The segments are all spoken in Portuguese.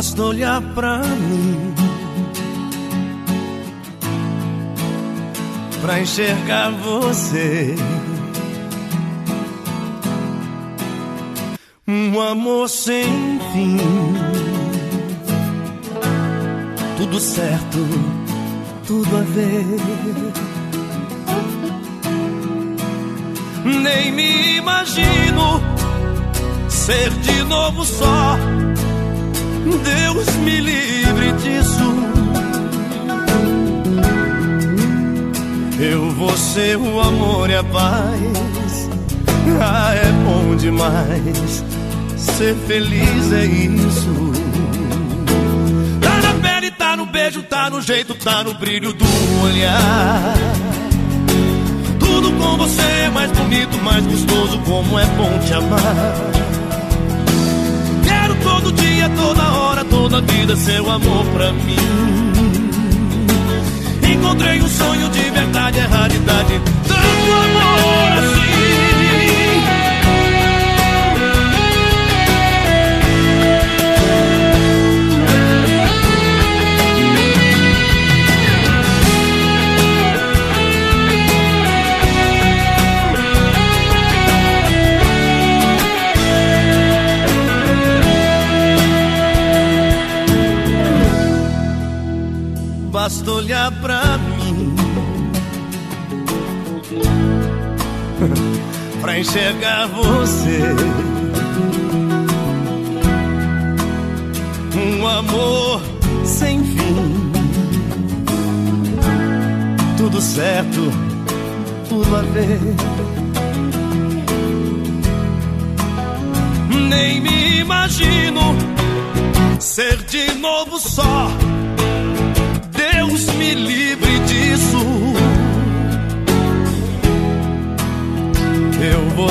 Basta olhar pra mim. Pra enxergar você. Um amor sem fim. Tudo certo, tudo a ver. Nem me imagino ser de novo só Deus me livre disso. Eu vou ser o amor e a paz. Ah, é bom demais. Ser feliz é isso. Tá na pele, tá no beijo, tá no jeito, tá no brilho do olhar. Tudo com você é mais bonito, mais gostoso. Como é bom te amar vida, seu amor pra mim. Encontrei um sonho de verdade, é raridade, tanto amor basta olhar pra mim. Pra enxergar você. Um amor sem fim. Tudo certo, tudo a ver Nem me imagino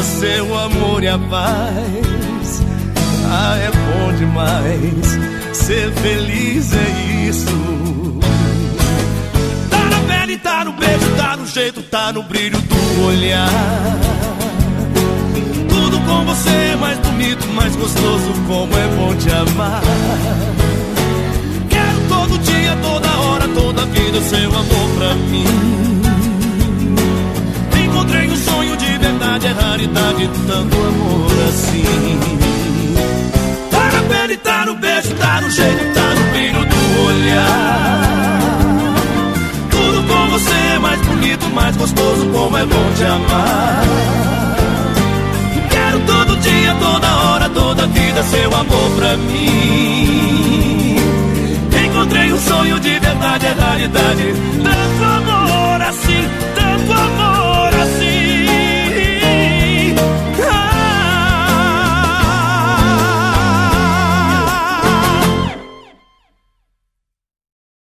Ser o amor e a paz. Ah, é bom demais. Ser feliz é isso. Tá na pele, tá no beijo, tá no jeito, tá no brilho do olhar. Tudo com você é mais bonito, mais gostoso. Como é bom te amar tanto amor assim. Tá na pele, tá no beijo, tá no jeito, tá no brilho do olhar. Tudo com você é mais bonito, mais gostoso, como é bom te amar. Quero todo dia, toda hora, toda vida, seu amor pra mim encontrei um sonho de verdade, é raridade. Transformou